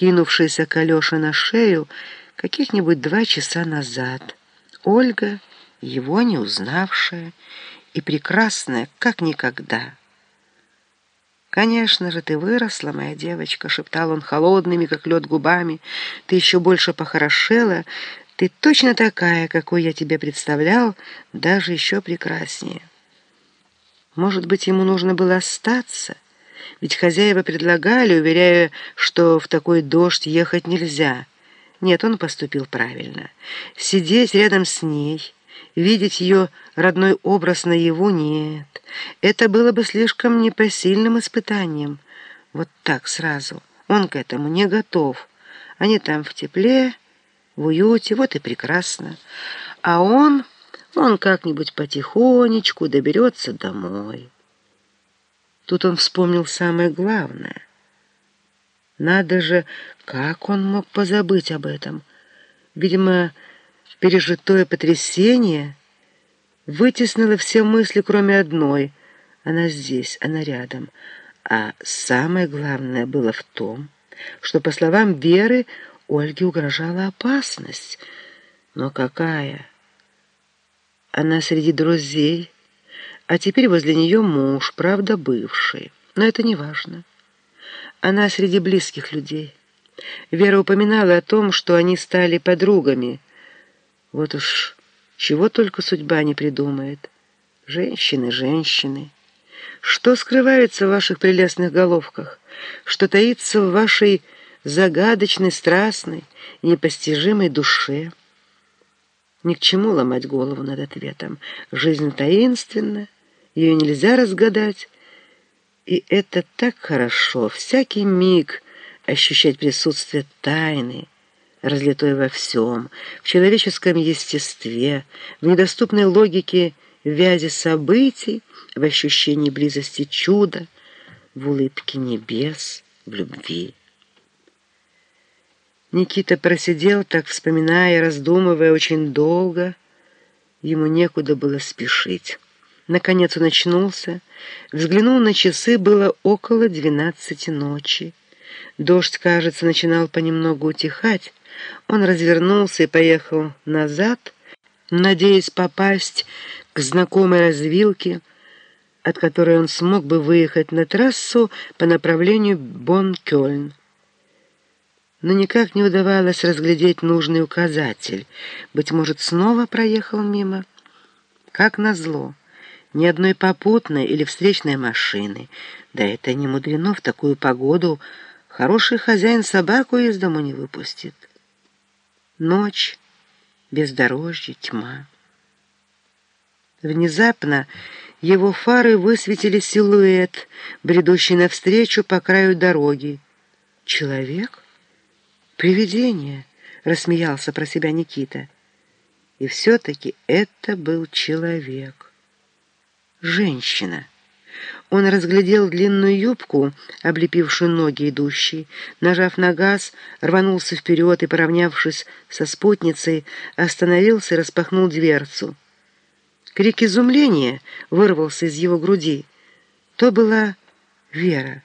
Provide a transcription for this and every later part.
кинувшаяся к Алёше на шею каких-нибудь два часа назад. Ольга, его не узнавшая и прекрасная, как никогда. «Конечно же, ты выросла, моя девочка», — шептал он холодными, как лед, губами. «Ты еще больше похорошела. Ты точно такая, какой я тебе представлял, даже еще прекраснее». Может быть, ему нужно было остаться? Ведь хозяева предлагали, уверяя, что в такой дождь ехать нельзя. Нет, он поступил правильно. Сидеть рядом с ней, видеть ее родной образ наяву — нет. Это было бы слишком непосильным испытанием. Вот так сразу. Он к этому не готов. Они там в тепле, в уюте, вот и прекрасно. А он, он как-нибудь потихонечку доберется домой. Тут он вспомнил самое главное. Надо же, как он мог позабыть об этом? Видимо, пережитое потрясение вытеснило все мысли, кроме одной. Она здесь, она рядом. А самое главное было в том, что, по словам Веры, Ольге угрожала опасность. Но какая? Она среди друзей а теперь возле нее муж, правда, бывший. Но это не важно. Она среди близких людей. Вера упоминала о том, что они стали подругами. Вот уж чего только судьба не придумает. Женщины, женщины. Что скрывается в ваших прелестных головках? Что таится в вашей загадочной, страстной, непостижимой душе? Ни к чему ломать голову над ответом. Жизнь таинственна, ее нельзя разгадать. И это так хорошо, всякий миг ощущать присутствие тайны, разлитой во всем, в человеческом естестве, в недоступной логике вязи событий, в ощущении близости чуда, в улыбке небес, в любви. Никита просидел так, вспоминая, раздумывая очень долго. Ему некуда было спешить. Наконец он очнулся, взглянул на часы, было около двенадцати ночи. Дождь, кажется, начинал понемногу утихать. Он развернулся и поехал назад, надеясь попасть к знакомой развилке, от которой он смог бы выехать на трассу по направлению Бон-Кёльн. Но никак не удавалось разглядеть нужный указатель. Быть может, снова проехал мимо? Как назло! Ни одной попутной или встречной машины. Да это не мудрено в такую погоду. Хороший хозяин собаку из дому не выпустит. Ночь, бездорожье, тьма. Внезапно его фары высветили силуэт, бредущий навстречу по краю дороги. «Человек? Привидение!» — рассмеялся про себя Никита. И все-таки это был человек женщина. Он разглядел длинную юбку, облепившую ноги идущей. Нажав на газ, рванулся вперед и, поравнявшись со спутницей, остановился и распахнул дверцу. Крик изумления вырвался из его груди. То была Вера.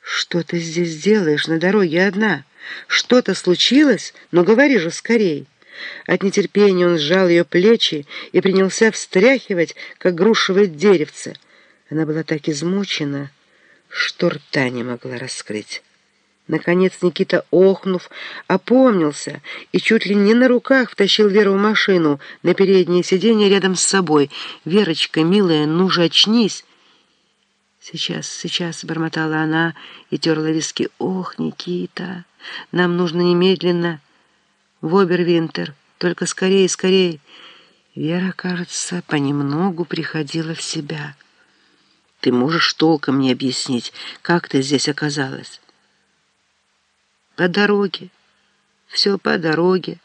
«Что ты здесь делаешь на дороге одна? Что-то случилось? Но говори же скорей!» От нетерпения он сжал ее плечи и принялся встряхивать, как грушевое деревце. Она была так измучена, что рта не могла раскрыть. Наконец Никита, охнув, опомнился и чуть ли не на руках втащил Веру в машину на переднее сиденье рядом с собой. «Верочка, милая, ну же очнись!» «Сейчас, сейчас», — бормотала она и терла виски. «Ох, Никита, нам нужно немедленно...» в Обервинтер. Только скорее, скорее. Вера, кажется, понемногу приходила в себя. Ты можешь толком мне объяснить, как ты здесь оказалась? По дороге. Все по дороге.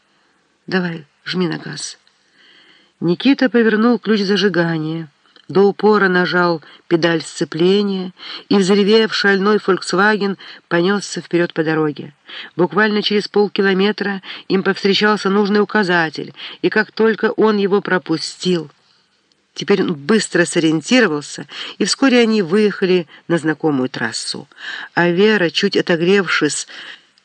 Давай, жми на газ. Никита повернул ключ зажигания до упора нажал педаль сцепления, и, взревев, шальной «Фольксваген» понесся вперед по дороге. Буквально через полкилометра им повстречался нужный указатель, и как только он его пропустил, Теперь он быстро сориентировался, и вскоре они выехали на знакомую трассу. А Вера, чуть отогревшись,